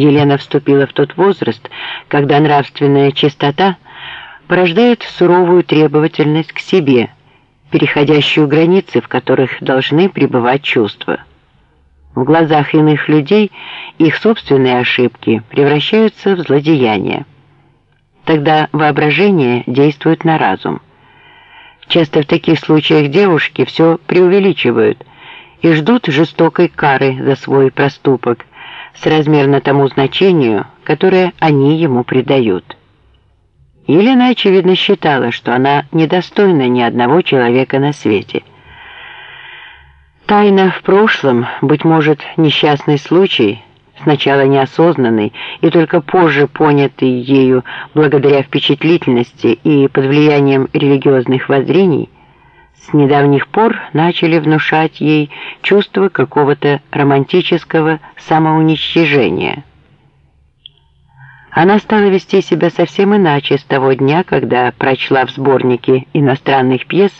Елена вступила в тот возраст, когда нравственная чистота порождает суровую требовательность к себе, переходящую границы, в которых должны пребывать чувства. В глазах иных людей их собственные ошибки превращаются в злодеяния. Тогда воображение действует на разум. Часто в таких случаях девушки все преувеличивают и ждут жестокой кары за свой проступок, соразмерно тому значению, которое они ему придают. Елена, очевидно, считала, что она недостойна ни одного человека на свете. Тайна в прошлом, быть может, несчастный случай, сначала неосознанный и только позже понятый ею благодаря впечатлительности и под влиянием религиозных воззрений, с недавних пор начали внушать ей чувство какого-то романтического самоуничтожения. Она стала вести себя совсем иначе с того дня, когда прочла в сборнике иностранных пьес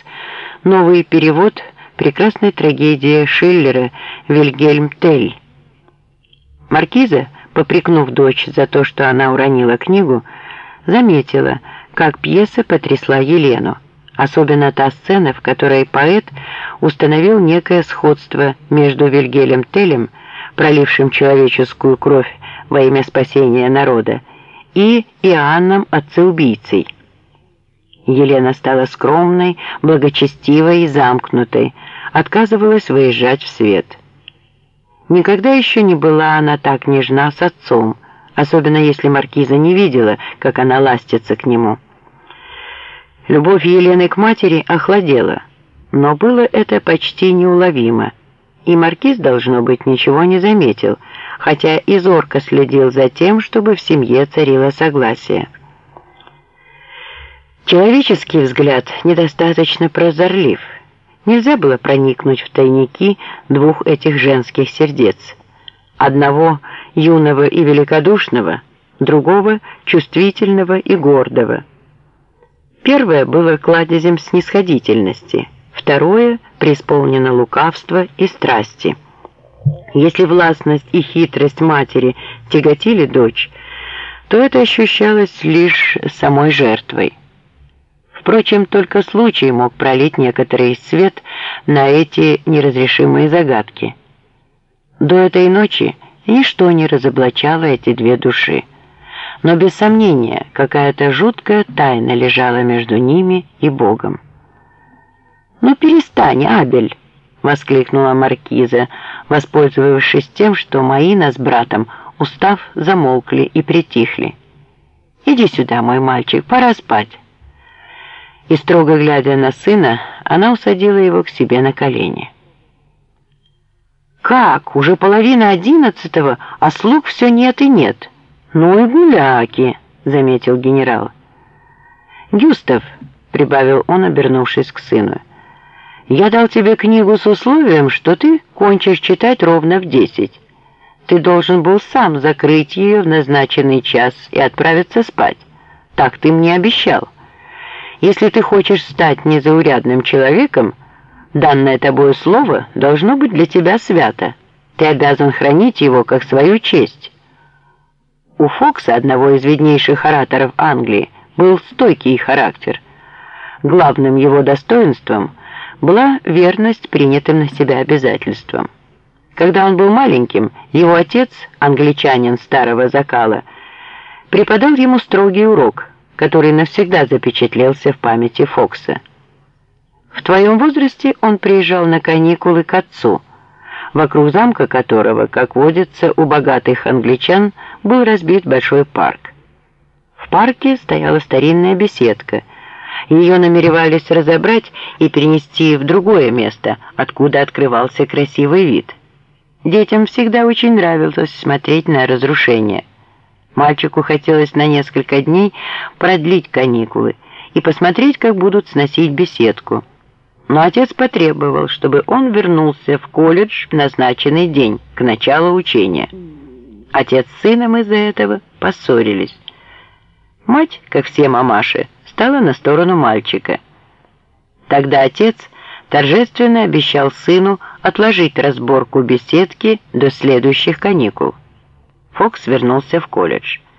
новый перевод прекрасной трагедии Шиллера «Вильгельм Тель». Маркиза, попрекнув дочь за то, что она уронила книгу, заметила, как пьеса потрясла Елену особенно та сцена, в которой поэт установил некое сходство между Вильгелем Телем, пролившим человеческую кровь во имя спасения народа, и Иоанном Отцеубийцей. Елена стала скромной, благочестивой и замкнутой, отказывалась выезжать в свет. Никогда еще не была она так нежна с отцом, особенно если маркиза не видела, как она ластится к нему. Любовь Елены к матери охладела, но было это почти неуловимо, и маркиз, должно быть, ничего не заметил, хотя и зорко следил за тем, чтобы в семье царило согласие. Человеческий взгляд недостаточно прозорлив. Нельзя было проникнуть в тайники двух этих женских сердец. Одного юного и великодушного, другого чувствительного и гордого – Первое было кладезем снисходительности, второе преисполнено лукавства и страсти. Если властность и хитрость матери тяготили дочь, то это ощущалось лишь самой жертвой. Впрочем, только случай мог пролить некоторый свет на эти неразрешимые загадки. До этой ночи ничто не разоблачало эти две души но без сомнения какая-то жуткая тайна лежала между ними и Богом. «Ну перестань, Абель!» — воскликнула маркиза, воспользовавшись тем, что Маина с братом, устав, замолкли и притихли. «Иди сюда, мой мальчик, пора спать». И строго глядя на сына, она усадила его к себе на колени. «Как? Уже половина одиннадцатого, а слуг все нет и нет». «Ну и гуляки», — заметил генерал. «Гюстав», — прибавил он, обернувшись к сыну, — «я дал тебе книгу с условием, что ты кончишь читать ровно в десять. Ты должен был сам закрыть ее в назначенный час и отправиться спать. Так ты мне обещал. Если ты хочешь стать незаурядным человеком, данное тобой слово должно быть для тебя свято. Ты обязан хранить его как свою честь». У Фокса, одного из виднейших ораторов Англии, был стойкий характер. Главным его достоинством была верность принятым на себя обязательствам. Когда он был маленьким, его отец, англичанин старого закала, преподал ему строгий урок, который навсегда запечатлелся в памяти Фокса. В твоем возрасте он приезжал на каникулы к отцу – вокруг замка которого, как водится у богатых англичан, был разбит большой парк. В парке стояла старинная беседка. Ее намеревались разобрать и перенести в другое место, откуда открывался красивый вид. Детям всегда очень нравилось смотреть на разрушения. Мальчику хотелось на несколько дней продлить каникулы и посмотреть, как будут сносить беседку но отец потребовал, чтобы он вернулся в колледж в назначенный день, к началу учения. Отец с сыном из-за этого поссорились. Мать, как все мамаши, стала на сторону мальчика. Тогда отец торжественно обещал сыну отложить разборку беседки до следующих каникул. Фокс вернулся в колледж.